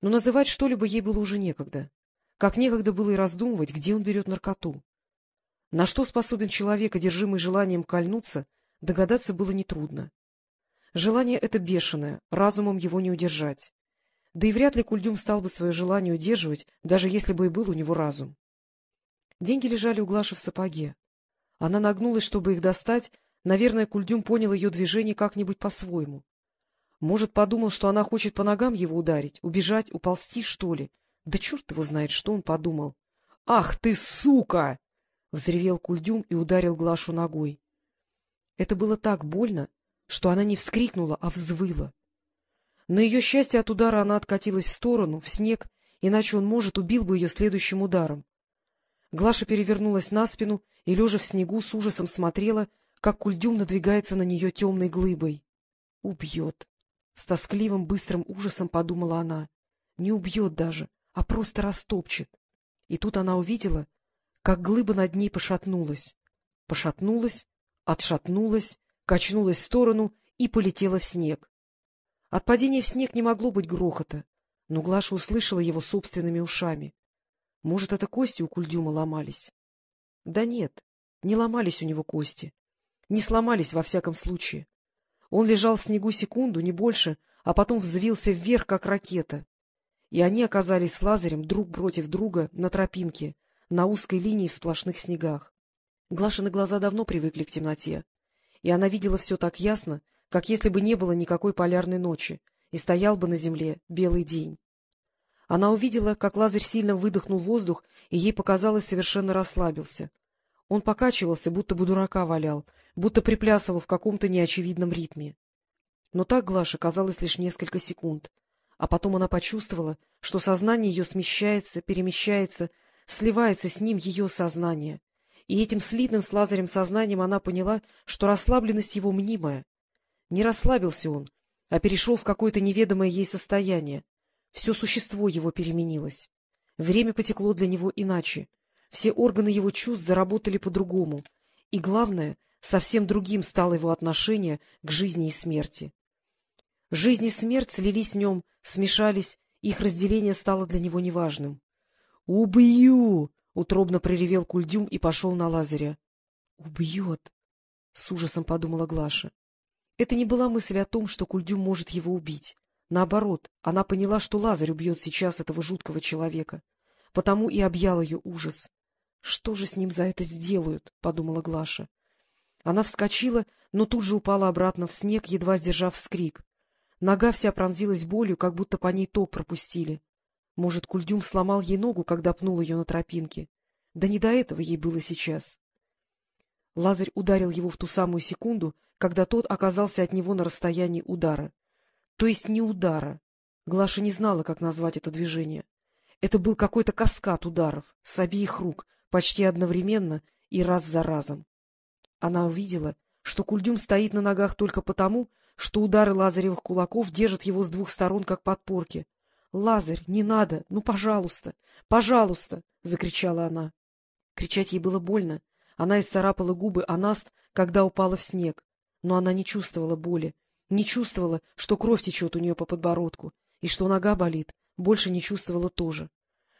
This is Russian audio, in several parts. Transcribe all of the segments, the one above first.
Но называть что-либо ей было уже некогда. Как некогда было и раздумывать, где он берет наркоту. На что способен человек, одержимый желанием кольнуться, догадаться было нетрудно. Желание это бешеное, разумом его не удержать. Да и вряд ли Кульдюм стал бы свое желание удерживать, даже если бы и был у него разум. Деньги лежали у Глаши в сапоге. Она нагнулась, чтобы их достать. Наверное, Кульдюм понял ее движение как-нибудь по-своему. Может, подумал, что она хочет по ногам его ударить, убежать, уползти, что ли. Да черт его знает, что он подумал. — Ах ты, сука! — взревел Кульдюм и ударил Глашу ногой. Это было так больно, что она не вскрикнула, а взвыла. На ее счастье от удара она откатилась в сторону, в снег, иначе он, может, убил бы ее следующим ударом. Глаша перевернулась на спину и, лежа в снегу, с ужасом смотрела, как кульдюм надвигается на нее темной глыбой. «Убьет!» — с тоскливым быстрым ужасом подумала она. «Не убьет даже, а просто растопчет». И тут она увидела, как глыба над ней пошатнулась. Пошатнулась, отшатнулась, качнулась в сторону и полетела в снег. От падения в снег не могло быть грохота, но Глаша услышала его собственными ушами. Может, это кости у Кульдюма ломались? Да нет, не ломались у него кости. Не сломались во всяком случае. Он лежал в снегу секунду, не больше, а потом взвился вверх, как ракета. И они оказались с Лазарем друг против друга на тропинке, на узкой линии в сплошных снегах. Глашины глаза давно привыкли к темноте, и она видела все так ясно, как если бы не было никакой полярной ночи, и стоял бы на земле белый день. Она увидела, как Лазарь сильно выдохнул воздух, и ей показалось, совершенно расслабился. Он покачивался, будто бы дурака валял, будто приплясывал в каком-то неочевидном ритме. Но так Глаше казалось лишь несколько секунд. А потом она почувствовала, что сознание ее смещается, перемещается, сливается с ним ее сознание. И этим слитным с Лазарем сознанием она поняла, что расслабленность его мнимая. Не расслабился он, а перешел в какое-то неведомое ей состояние, все существо его переменилось. Время потекло для него иначе. Все органы его чувств заработали по-другому. И, главное, совсем другим стало его отношение к жизни и смерти. Жизнь и смерть слились в нем, смешались, их разделение стало для него неважным. «Убью!» — утробно проревел Кульдюм и пошел на Лазаря. «Убьет!» — с ужасом подумала Глаша. Это не была мысль о том, что Кульдюм может его убить. Наоборот, она поняла, что Лазарь убьет сейчас этого жуткого человека. Потому и объял ее ужас. — Что же с ним за это сделают? — подумала Глаша. Она вскочила, но тут же упала обратно в снег, едва сдержав вскрик. Нога вся пронзилась болью, как будто по ней топ пропустили. Может, Кульдюм сломал ей ногу, когда пнул ее на тропинке? Да не до этого ей было сейчас. Лазарь ударил его в ту самую секунду, когда тот оказался от него на расстоянии удара. То есть не удара. Глаша не знала, как назвать это движение. Это был какой-то каскад ударов с обеих рук, почти одновременно и раз за разом. Она увидела, что Кульдюм стоит на ногах только потому, что удары лазаревых кулаков держат его с двух сторон, как подпорки. — Лазарь, не надо! Ну, пожалуйста! Пожалуйста! — закричала она. Кричать ей было больно. Она исцарапала губы Анаст, когда упала в снег. Но она не чувствовала боли, не чувствовала, что кровь течет у нее по подбородку, и что нога болит, больше не чувствовала тоже.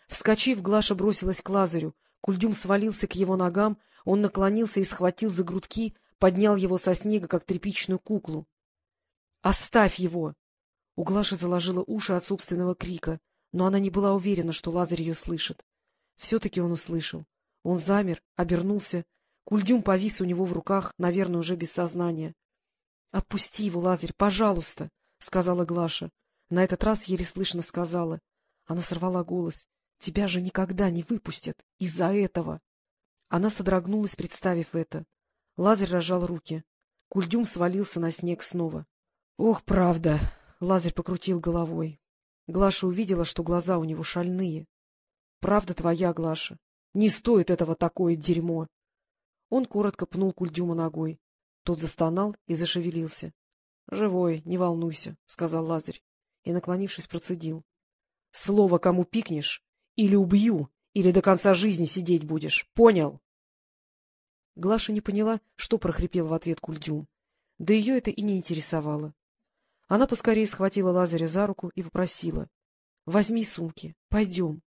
Вскочив, Глаша бросилась к Лазарю. Кульдюм свалился к его ногам, он наклонился и схватил за грудки, поднял его со снега, как тряпичную куклу. — Оставь его! У заложила уши от собственного крика, но она не была уверена, что Лазарь ее слышит. Все-таки он услышал. Он замер, обернулся. Кульдюм повис у него в руках, наверное, уже без сознания. — Отпусти его, Лазарь, пожалуйста, — сказала Глаша. На этот раз еле слышно сказала. Она сорвала голос. — Тебя же никогда не выпустят из-за этого. Она содрогнулась, представив это. Лазарь разжал руки. Кульдюм свалился на снег снова. — Ох, правда! — Лазарь покрутил головой. Глаша увидела, что глаза у него шальные. — Правда твоя, Глаша. Не стоит этого такое дерьмо. Он коротко пнул Кульдюма ногой. Тот застонал и зашевелился. — Живой, не волнуйся, — сказал Лазарь и, наклонившись, процедил. — Слово кому пикнешь, или убью, или до конца жизни сидеть будешь. Понял? Глаша не поняла, что прохрипел в ответ Кульдюм. Да ее это и не интересовало. Она поскорее схватила Лазаря за руку и попросила. Возьми сумки, пойдем.